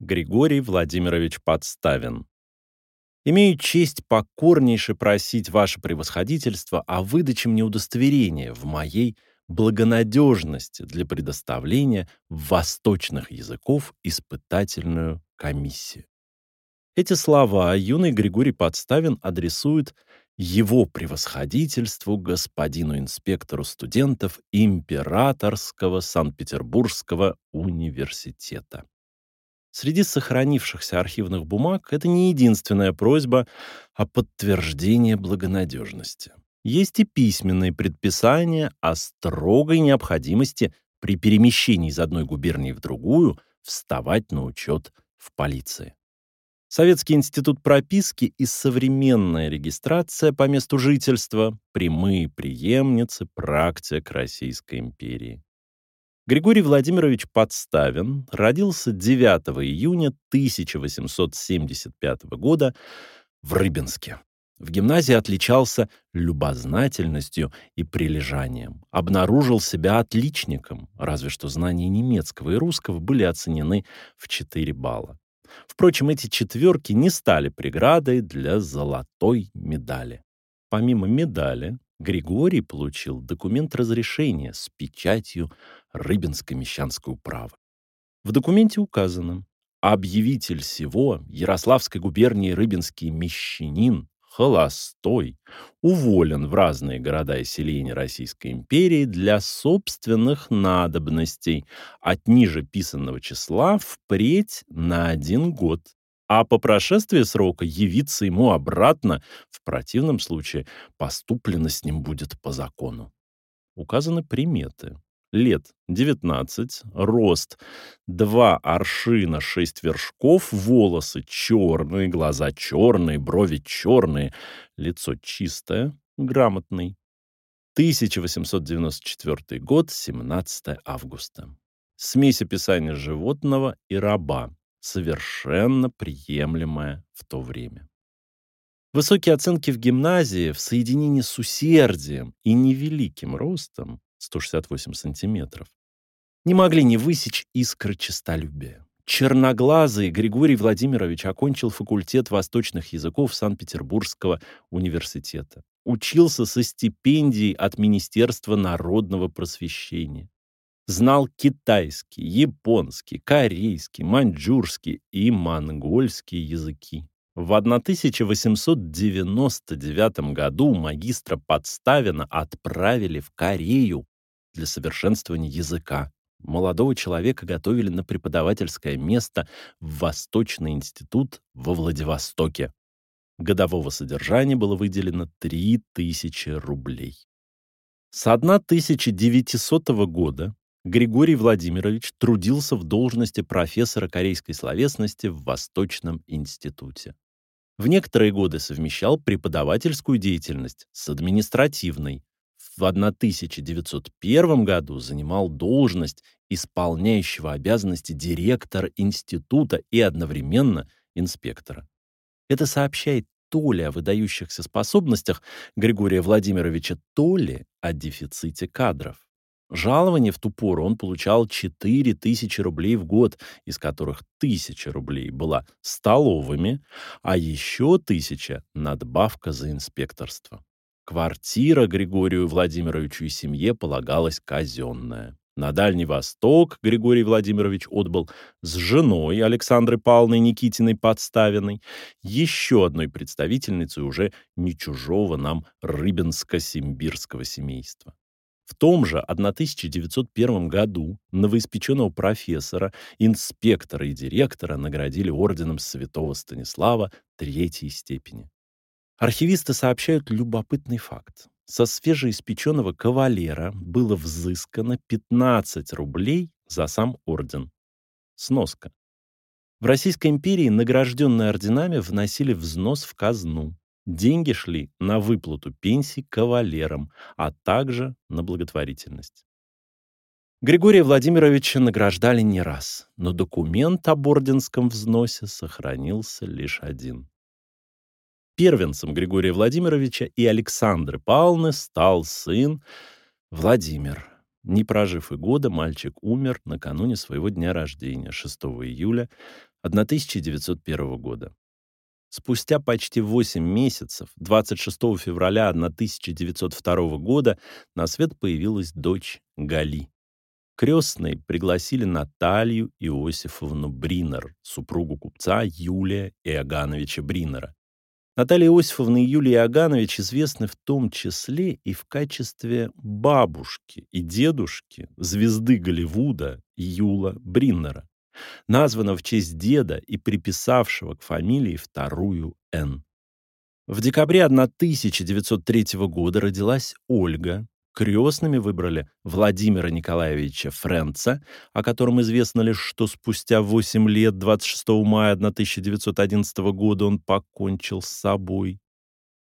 Григорий Владимирович Подставин. Имею честь покорнейше просить ваше превосходительство о выдаче мне удостоверения в моей благонадежности для предоставления восточных языков испытательную комиссию. Эти слова юный Григорий Подставин адресует его превосходительству господину инспектору студентов Императорского Санкт-Петербургского университета. Среди сохранившихся архивных бумаг это не единственная просьба о подтверждении благонадежности. Есть и письменные предписания о строгой необходимости при перемещении из одной губернии в другую вставать на учет в полиции. Советский институт прописки и современная регистрация по месту жительства – прямые преемницы практик Российской империи. Григорий Владимирович Подставин родился 9 июня 1875 года в Рыбинске. В гимназии отличался любознательностью и прилежанием. Обнаружил себя отличником, разве что знания немецкого и русского были оценены в 4 балла. Впрочем, эти четверки не стали преградой для золотой медали. Помимо медали, Григорий получил документ разрешения с печатью Рыбинской мещанской управы. В документе указано «Объявитель всего Ярославской губернии Рыбинский мещанин холостой, уволен в разные города и селения Российской империи для собственных надобностей от ниже писанного числа впредь на один год, а по прошествии срока явиться ему обратно, в противном случае поступлено с ним будет по закону. Указаны приметы лет 19, рост 2 аршина 6 вершков, волосы черные, глаза черные, брови черные, лицо чистое, грамотный. 1894 год, 17 августа. Смесь описания животного и раба, совершенно приемлемая в то время. Высокие оценки в гимназии в соединении с усердием и невеликим ростом 168 сантиметров, не могли не высечь искры честолюбия. Черноглазый Григорий Владимирович окончил факультет восточных языков Санкт-Петербургского университета. Учился со стипендией от Министерства народного просвещения. Знал китайский, японский, корейский, маньчжурский и монгольский языки. В 1899 году магистра Подставина отправили в Корею для совершенствования языка. Молодого человека готовили на преподавательское место в Восточный институт во Владивостоке. Годового содержания было выделено 3000 рублей. С 1900 года Григорий Владимирович трудился в должности профессора корейской словесности в Восточном институте. В некоторые годы совмещал преподавательскую деятельность с административной. В 1901 году занимал должность исполняющего обязанности директора института и одновременно инспектора. Это сообщает то ли о выдающихся способностях Григория Владимировича, то ли о дефиците кадров. Жалование в ту пору он получал 4000 рублей в год, из которых 1000 рублей была столовыми, а еще 1000 — надбавка за инспекторство. Квартира Григорию Владимировичу и семье полагалась казенная. На Дальний Восток Григорий Владимирович отбыл с женой Александрой Павловной Никитиной Подставиной, еще одной представительницей уже не чужого нам рыбинско-симбирского семейства. В том же 1901 году новоиспеченного профессора, инспектора и директора наградили орденом Святого Станислава третьей степени. Архивисты сообщают любопытный факт. Со свежеиспеченного кавалера было взыскано 15 рублей за сам орден. Сноска. В Российской империи награжденные орденами вносили взнос в казну. Деньги шли на выплату пенсий кавалерам, а также на благотворительность. Григория Владимировича награждали не раз, но документ об орденском взносе сохранился лишь один. Первенцем Григория Владимировича и Александры Павловны стал сын Владимир. Не прожив и года, мальчик умер накануне своего дня рождения, 6 июля 1901 года. Спустя почти 8 месяцев, 26 февраля 1902 года, на свет появилась дочь Гали. Крестные пригласили Наталью Иосифовну Бринер, супругу купца Юлия Иогановича Бринера. Наталья Иосифовна и Юлий Иоганович известны в том числе и в качестве бабушки и дедушки звезды Голливуда Юла Бриннера, названа в честь деда и приписавшего к фамилии вторую «Н». В декабре 1903 года родилась Ольга, Крестными выбрали Владимира Николаевича Френца, о котором известно лишь, что спустя 8 лет, 26 мая 1911 года, он покончил с собой.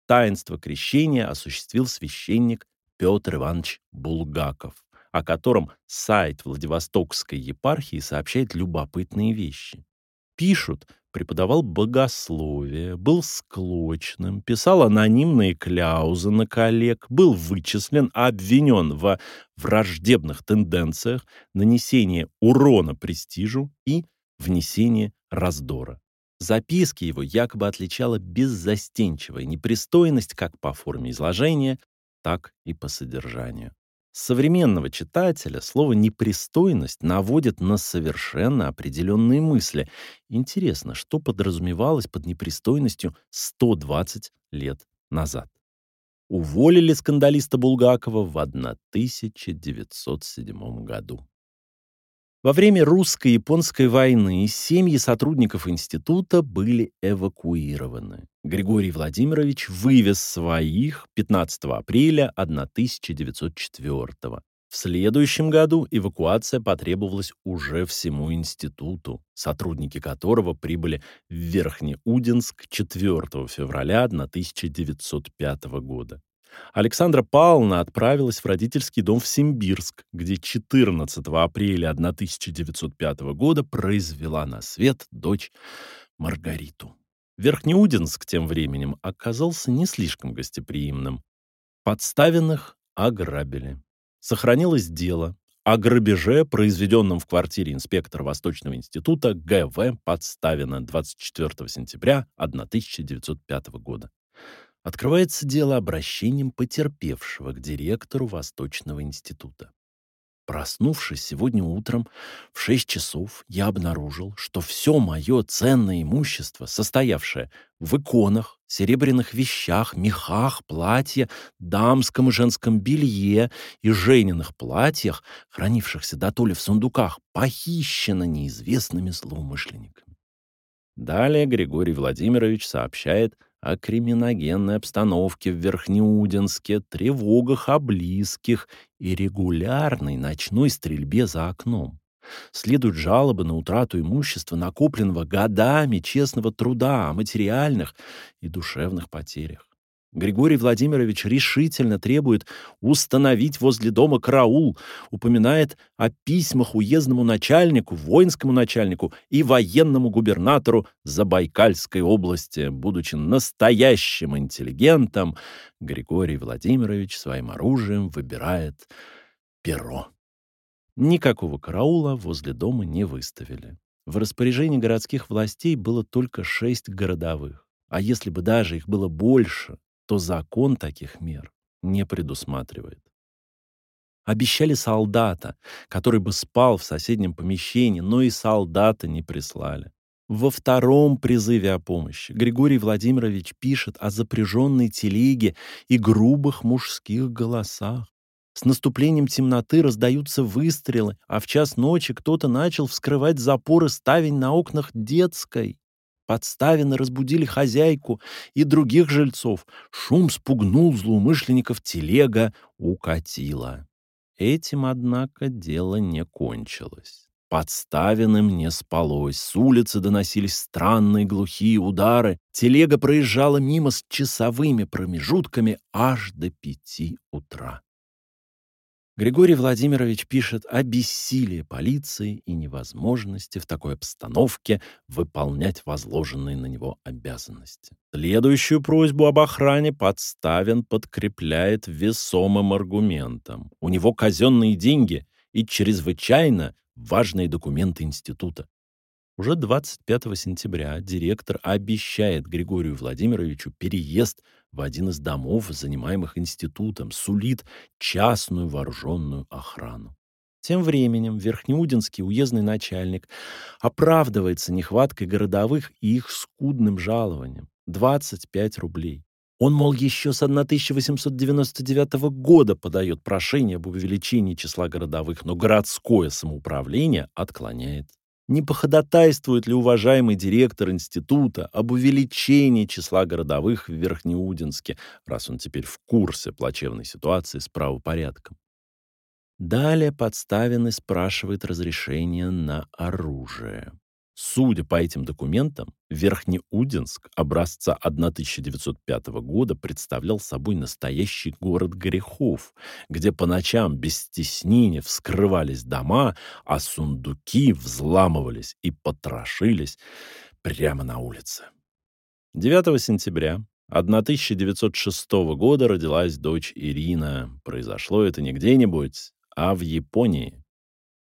Таинство крещения осуществил священник Петр Иванович Булгаков, о котором сайт Владивостокской епархии сообщает любопытные вещи. Пишут, преподавал богословие, был склочным, писал анонимные кляузы на коллег, был вычислен, обвинен во враждебных тенденциях, нанесении урона престижу и внесении раздора. Записки его якобы отличала беззастенчивая непристойность как по форме изложения, так и по содержанию современного читателя слово «непристойность» наводит на совершенно определенные мысли. Интересно, что подразумевалось под непристойностью 120 лет назад? Уволили скандалиста Булгакова в 1907 году. Во время русско-японской войны семьи сотрудников института были эвакуированы. Григорий Владимирович вывез своих 15 апреля 1904 -го. В следующем году эвакуация потребовалась уже всему институту, сотрудники которого прибыли в Верхнеудинск 4 февраля 1905 года. Александра Павловна отправилась в родительский дом в Симбирск, где 14 апреля 1905 года произвела на свет дочь Маргариту. Верхнеудинск тем временем оказался не слишком гостеприимным. Подставенных ограбили. Сохранилось дело о грабеже, произведенном в квартире инспектора Восточного института Г.В. Подставина 24 сентября 1905 года открывается дело обращением потерпевшего к директору Восточного института. Проснувшись сегодня утром в 6 часов, я обнаружил, что все мое ценное имущество, состоявшее в иконах, серебряных вещах, мехах, платье, дамском и женском белье и Жениных платьях, хранившихся до толи в сундуках, похищено неизвестными злоумышленниками. Далее Григорий Владимирович сообщает о криминогенной обстановке в Верхнеудинске, тревогах о близких и регулярной ночной стрельбе за окном. Следуют жалобы на утрату имущества, накопленного годами честного труда, о материальных и душевных потерях. Григорий Владимирович решительно требует установить возле дома караул, упоминает о письмах уездному начальнику, воинскому начальнику и военному губернатору Забайкальской области. Будучи настоящим интеллигентом, Григорий Владимирович своим оружием выбирает перо. Никакого караула возле дома не выставили. В распоряжении городских властей было только шесть городовых. А если бы даже их было больше, то закон таких мер не предусматривает. Обещали солдата, который бы спал в соседнем помещении, но и солдата не прислали. Во втором призыве о помощи Григорий Владимирович пишет о запряженной телеге и грубых мужских голосах. С наступлением темноты раздаются выстрелы, а в час ночи кто-то начал вскрывать запоры ставень на окнах детской. Подставины разбудили хозяйку и других жильцов. Шум спугнул злоумышленников, телега укатила. Этим, однако, дело не кончилось. Подставенным не спалось, с улицы доносились странные глухие удары, телега проезжала мимо с часовыми промежутками аж до пяти утра. Григорий Владимирович пишет о бессилии полиции и невозможности в такой обстановке выполнять возложенные на него обязанности. Следующую просьбу об охране Подставин подкрепляет весомым аргументом. У него казенные деньги и чрезвычайно важные документы института. Уже 25 сентября директор обещает Григорию Владимировичу переезд в один из домов, занимаемых институтом, сулит частную вооруженную охрану. Тем временем Верхнеудинский уездный начальник оправдывается нехваткой городовых и их скудным жалованием – 25 рублей. Он, мол, еще с 1899 года подает прошение об увеличении числа городовых, но городское самоуправление отклоняет не походатайствует ли уважаемый директор института об увеличении числа городовых в Верхнеудинске, раз он теперь в курсе плачевной ситуации с правопорядком? Далее подставенный спрашивает разрешение на оружие. Судя по этим документам, Верхнеудинск образца 1905 года представлял собой настоящий город грехов, где по ночам без стеснения вскрывались дома, а сундуки взламывались и потрошились прямо на улице. 9 сентября 1906 года родилась дочь Ирина. Произошло это не где-нибудь, а в Японии.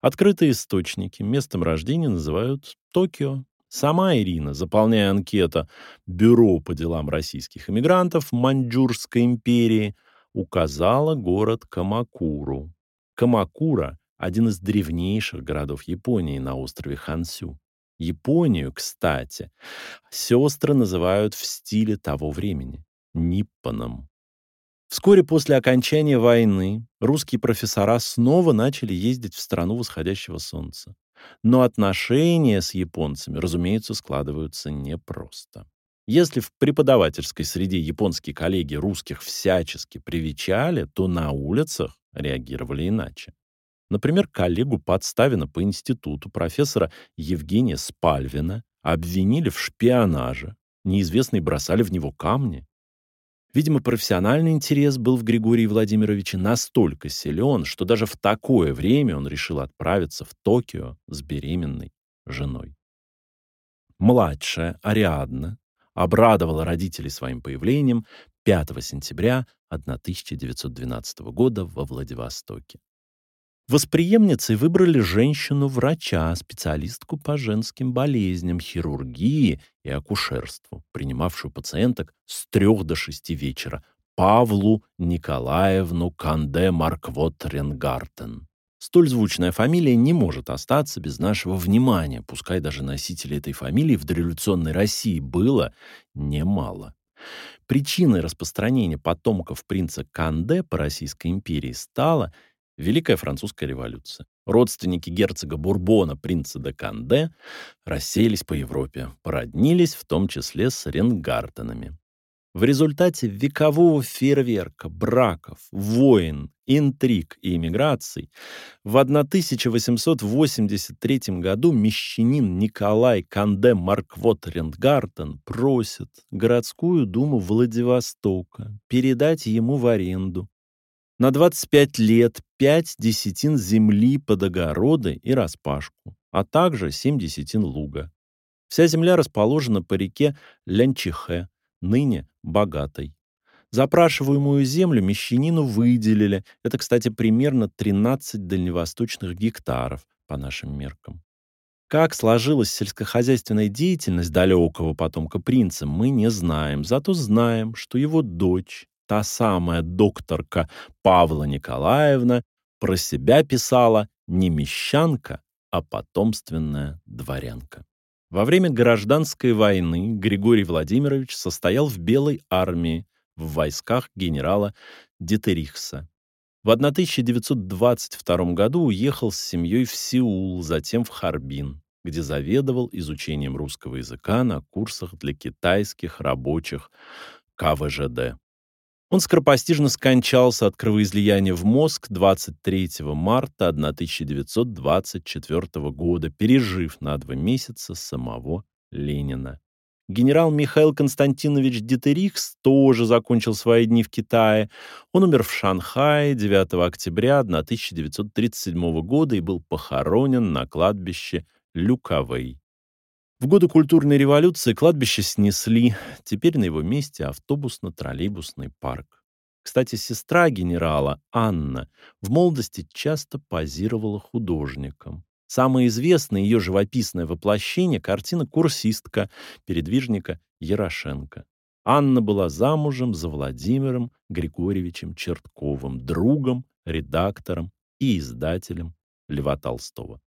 Открытые источники местом рождения называют Токио. Сама Ирина, заполняя анкета Бюро по делам российских иммигрантов Маньчжурской империи, указала город Камакуру. Камакура – один из древнейших городов Японии на острове Хансю. Японию, кстати, сестры называют в стиле того времени – Ниппоном. Вскоре после окончания войны русские профессора снова начали ездить в страну восходящего солнца. Но отношения с японцами, разумеется, складываются непросто. Если в преподавательской среде японские коллеги русских всячески привечали, то на улицах реагировали иначе. Например, коллегу Подставина по институту профессора Евгения Спальвина обвинили в шпионаже, неизвестные бросали в него камни. Видимо, профессиональный интерес был в Григории Владимировиче настолько силен, что даже в такое время он решил отправиться в Токио с беременной женой. Младшая Ариадна обрадовала родителей своим появлением 5 сентября 1912 года во Владивостоке. Восприемницей выбрали женщину-врача, специалистку по женским болезням, хирургии и акушерству, принимавшую пациенток с трех до шести вечера, Павлу Николаевну Канде Марквот Ренгартен. Столь звучная фамилия не может остаться без нашего внимания, пускай даже носителей этой фамилии в дореволюционной России было немало. Причиной распространения потомков принца Канде по Российской империи стала – Великая французская революция. Родственники герцога Бурбона, принца де Канде, рассеялись по Европе, породнились в том числе с Ренгартенами. В результате векового фейерверка, браков, войн, интриг и эмиграций в 1883 году мещанин Николай Канде Марквот Ренгартен просит городскую думу Владивостока передать ему в аренду на 25 лет 5 десятин земли под огороды и распашку, а также 7 десятин луга. Вся земля расположена по реке Лянчихе, ныне богатой. Запрашиваемую землю мещанину выделили. Это, кстати, примерно 13 дальневосточных гектаров по нашим меркам. Как сложилась сельскохозяйственная деятельность далекого потомка принца, мы не знаем. Зато знаем, что его дочь, та самая докторка Павла Николаевна про себя писала не мещанка, а потомственная дворянка. Во время гражданской войны Григорий Владимирович состоял в Белой армии в войсках генерала Детерихса. В 1922 году уехал с семьей в Сеул, затем в Харбин, где заведовал изучением русского языка на курсах для китайских рабочих КВЖД. Он скоропостижно скончался от кровоизлияния в мозг 23 марта 1924 года, пережив на два месяца самого Ленина. Генерал Михаил Константинович Дитерихс тоже закончил свои дни в Китае. Он умер в Шанхае 9 октября 1937 года и был похоронен на кладбище Люкавей. В годы культурной революции кладбище снесли, теперь на его месте автобусно-троллейбусный парк. Кстати, сестра генерала, Анна, в молодости часто позировала художником. Самое известное ее живописное воплощение — картина «Курсистка» передвижника Ярошенко. Анна была замужем за Владимиром Григорьевичем Чертковым, другом, редактором и издателем Льва Толстого.